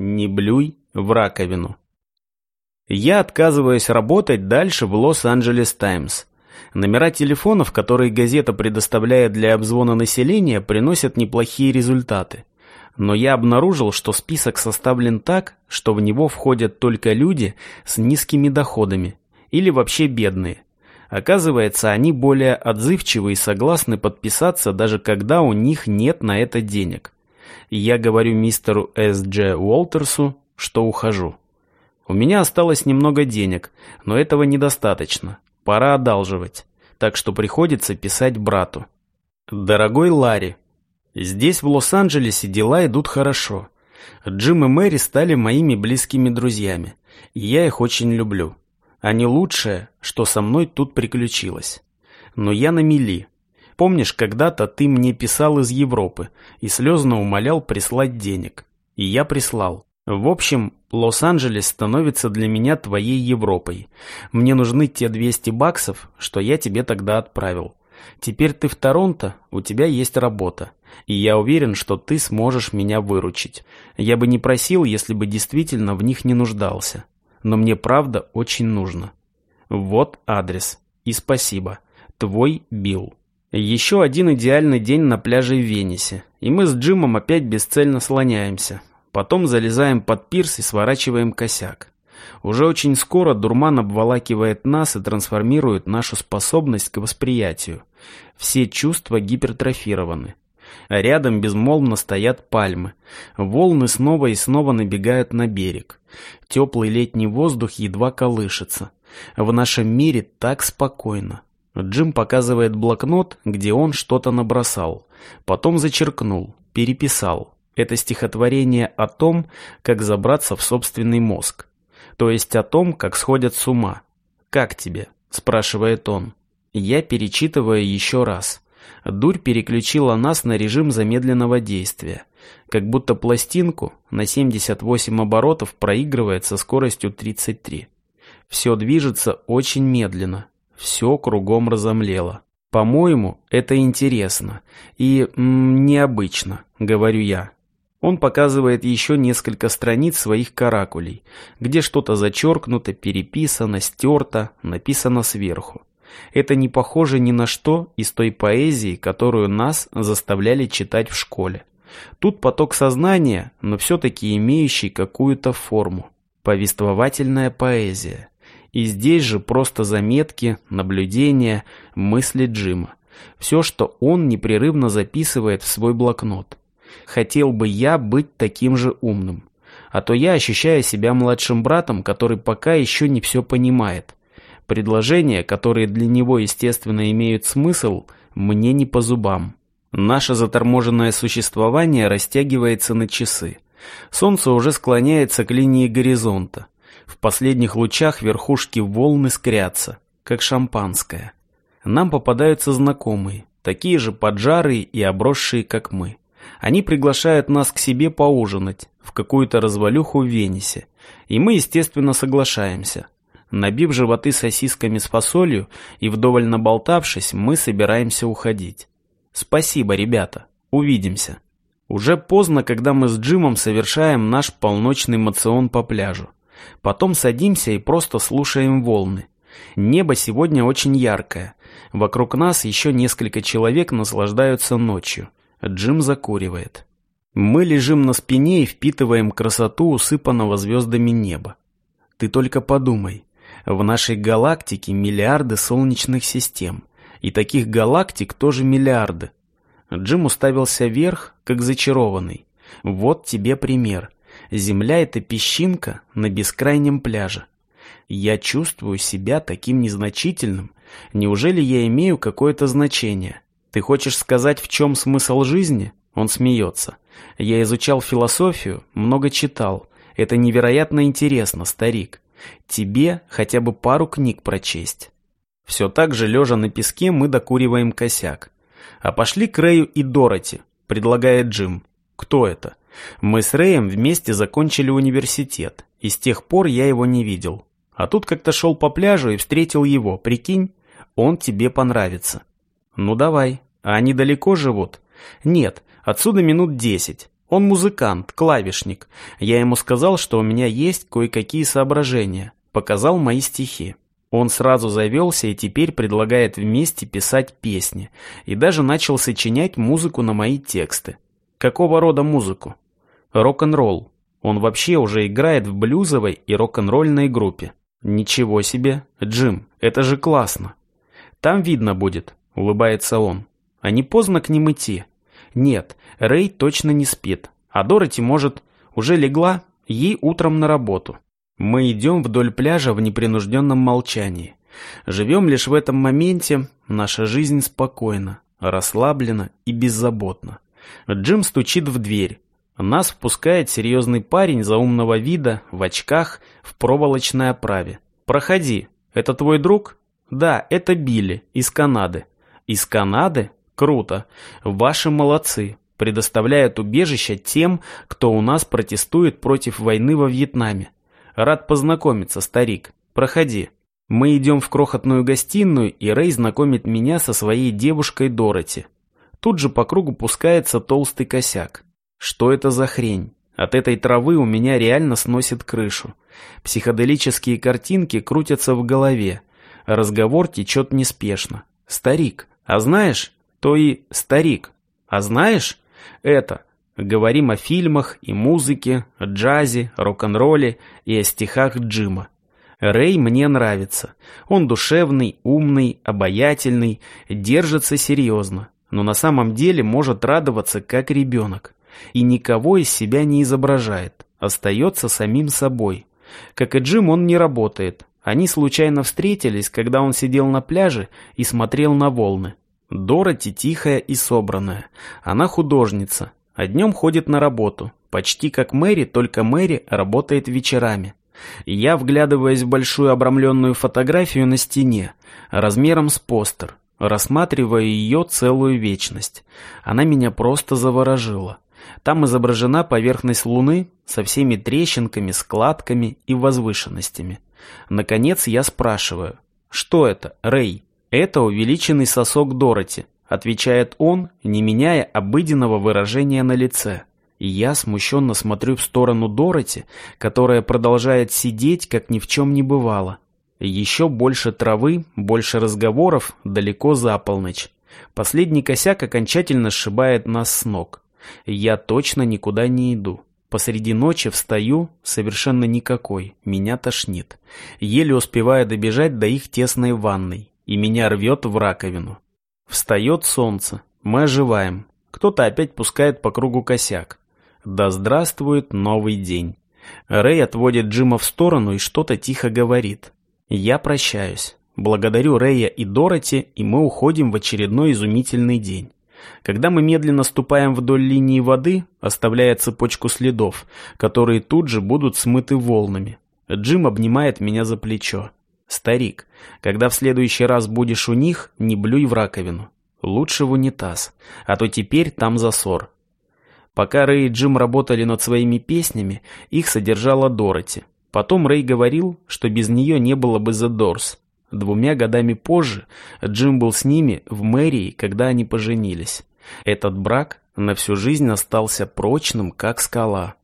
Не блюй в раковину. Я отказываюсь работать дальше в Лос-Анджелес Таймс. Номера телефонов, которые газета предоставляет для обзвона населения, приносят неплохие результаты. Но я обнаружил, что список составлен так, что в него входят только люди с низкими доходами или вообще бедные. Оказывается, они более отзывчивы и согласны подписаться, даже когда у них нет на это денег. Я говорю мистеру С. Дж. Уолтерсу, что ухожу. У меня осталось немного денег, но этого недостаточно. Пора одалживать. Так что приходится писать брату. Дорогой Ларри, здесь в Лос-Анджелесе дела идут хорошо. Джим и Мэри стали моими близкими друзьями, и я их очень люблю. Они лучшее, что со мной тут приключилось. Но я на мели. Помнишь, когда-то ты мне писал из Европы и слезно умолял прислать денег. И я прислал. В общем, Лос-Анджелес становится для меня твоей Европой. Мне нужны те 200 баксов, что я тебе тогда отправил. Теперь ты в Торонто, у тебя есть работа. И я уверен, что ты сможешь меня выручить. Я бы не просил, если бы действительно в них не нуждался но мне правда очень нужно. Вот адрес. И спасибо. Твой Билл. Еще один идеальный день на пляже в Венесе, и мы с Джимом опять бесцельно слоняемся. Потом залезаем под пирс и сворачиваем косяк. Уже очень скоро дурман обволакивает нас и трансформирует нашу способность к восприятию. Все чувства гипертрофированы. Рядом безмолвно стоят пальмы. Волны снова и снова набегают на берег. Теплый летний воздух едва колышется. В нашем мире так спокойно. Джим показывает блокнот, где он что-то набросал. Потом зачеркнул, переписал. Это стихотворение о том, как забраться в собственный мозг. То есть о том, как сходят с ума. «Как тебе?» – спрашивает он. Я перечитываю еще раз. Дурь переключила нас на режим замедленного действия. Как будто пластинку на 78 оборотов проигрывает со скоростью 33. Все движется очень медленно. Все кругом разомлело. По-моему, это интересно и м, необычно, говорю я. Он показывает еще несколько страниц своих каракулей, где что-то зачеркнуто, переписано, стерто, написано сверху. Это не похоже ни на что из той поэзии, которую нас заставляли читать в школе. Тут поток сознания, но все-таки имеющий какую-то форму. Повествовательная поэзия. И здесь же просто заметки, наблюдения, мысли Джима. Все, что он непрерывно записывает в свой блокнот. Хотел бы я быть таким же умным. А то я ощущаю себя младшим братом, который пока еще не все понимает. Предложения, которые для него, естественно, имеют смысл, мне не по зубам. Наше заторможенное существование растягивается на часы. Солнце уже склоняется к линии горизонта. В последних лучах верхушки волны скрятся, как шампанское. Нам попадаются знакомые, такие же поджарые и обросшие, как мы. Они приглашают нас к себе поужинать в какую-то развалюху в Венесе, и мы, естественно, соглашаемся. Набив животы сосисками с фасолью и вдоволь наболтавшись, мы собираемся уходить. Спасибо, ребята. Увидимся. Уже поздно, когда мы с Джимом совершаем наш полночный мацион по пляжу. Потом садимся и просто слушаем волны. Небо сегодня очень яркое. Вокруг нас еще несколько человек наслаждаются ночью. Джим закуривает. Мы лежим на спине и впитываем красоту усыпанного звездами неба. Ты только подумай. В нашей галактике миллиарды солнечных систем. И таких галактик тоже миллиарды. Джим уставился вверх, как зачарованный. Вот тебе пример. Земля — это песчинка на бескрайнем пляже. Я чувствую себя таким незначительным. Неужели я имею какое-то значение? Ты хочешь сказать, в чем смысл жизни? Он смеется. Я изучал философию, много читал. Это невероятно интересно, старик. Тебе хотя бы пару книг прочесть. Все так же, лежа на песке, мы докуриваем косяк. А пошли к Рэю и Дороти, предлагает Джим. Кто это? Мы с Рэем вместе закончили университет, и с тех пор я его не видел. А тут как-то шел по пляжу и встретил его, прикинь, он тебе понравится. Ну давай, а они далеко живут? Нет, отсюда минут десять. Он музыкант, клавишник. Я ему сказал, что у меня есть кое-какие соображения. Показал мои стихи. Он сразу завелся и теперь предлагает вместе писать песни. И даже начал сочинять музыку на мои тексты. Какого рода музыку? Рок-н-ролл. Он вообще уже играет в блюзовой и рок-н-ролльной группе. Ничего себе, Джим, это же классно. Там видно будет, улыбается он. А не поздно к ним идти? Нет, Рэй точно не спит. А Дороти, может, уже легла, ей утром на работу. Мы идем вдоль пляжа в непринужденном молчании. Живем лишь в этом моменте, наша жизнь спокойна, расслаблена и беззаботна. Джим стучит в дверь. Нас впускает серьезный парень заумного вида, в очках, в проволочной оправе. «Проходи. Это твой друг?» «Да, это Билли, из Канады». «Из Канады? Круто. Ваши молодцы. Предоставляют убежище тем, кто у нас протестует против войны во Вьетнаме. Рад познакомиться, старик. Проходи». Мы идем в крохотную гостиную, и Рэй знакомит меня со своей девушкой Дороти. Тут же по кругу пускается толстый косяк. Что это за хрень? От этой травы у меня реально сносит крышу. Психоделические картинки крутятся в голове. Разговор течет неспешно. Старик. А знаешь? То и старик. А знаешь? Это. Говорим о фильмах и музыке, джазе, рок-н-ролле и о стихах Джима. Рэй мне нравится. Он душевный, умный, обаятельный, держится серьезно, но на самом деле может радоваться как ребенок и никого из себя не изображает, остается самим собой. Как и Джим, он не работает. Они случайно встретились, когда он сидел на пляже и смотрел на волны. Дороти тихая и собранная. Она художница, а днем ходит на работу. Почти как Мэри, только Мэри работает вечерами. Я вглядываясь в большую обрамленную фотографию на стене, размером с постер, рассматривая ее целую вечность. Она меня просто заворожила. Там изображена поверхность Луны со всеми трещинками, складками и возвышенностями. Наконец я спрашиваю, что это, Рэй? Это увеличенный сосок Дороти, отвечает он, не меняя обыденного выражения на лице. И я смущенно смотрю в сторону Дороти, которая продолжает сидеть, как ни в чем не бывало. Еще больше травы, больше разговоров, далеко за полночь. Последний косяк окончательно сшибает нас с ног. Я точно никуда не иду. Посреди ночи встаю, совершенно никакой, меня тошнит. Еле успеваю добежать до их тесной ванной, и меня рвет в раковину. Встает солнце, мы оживаем. Кто-то опять пускает по кругу косяк. Да здравствует новый день. Рэй отводит Джима в сторону и что-то тихо говорит. Я прощаюсь. Благодарю Рэя и Дороти, и мы уходим в очередной изумительный день. Когда мы медленно ступаем вдоль линии воды, оставляя цепочку следов, которые тут же будут смыты волнами, Джим обнимает меня за плечо. «Старик, когда в следующий раз будешь у них, не блюй в раковину. Лучше в унитаз, а то теперь там засор». Пока Рэй и Джим работали над своими песнями, их содержала Дороти. Потом Рэй говорил, что без нее не было бы The Doors. Двумя годами позже Джим был с ними в мэрии, когда они поженились. Этот брак на всю жизнь остался прочным, как скала.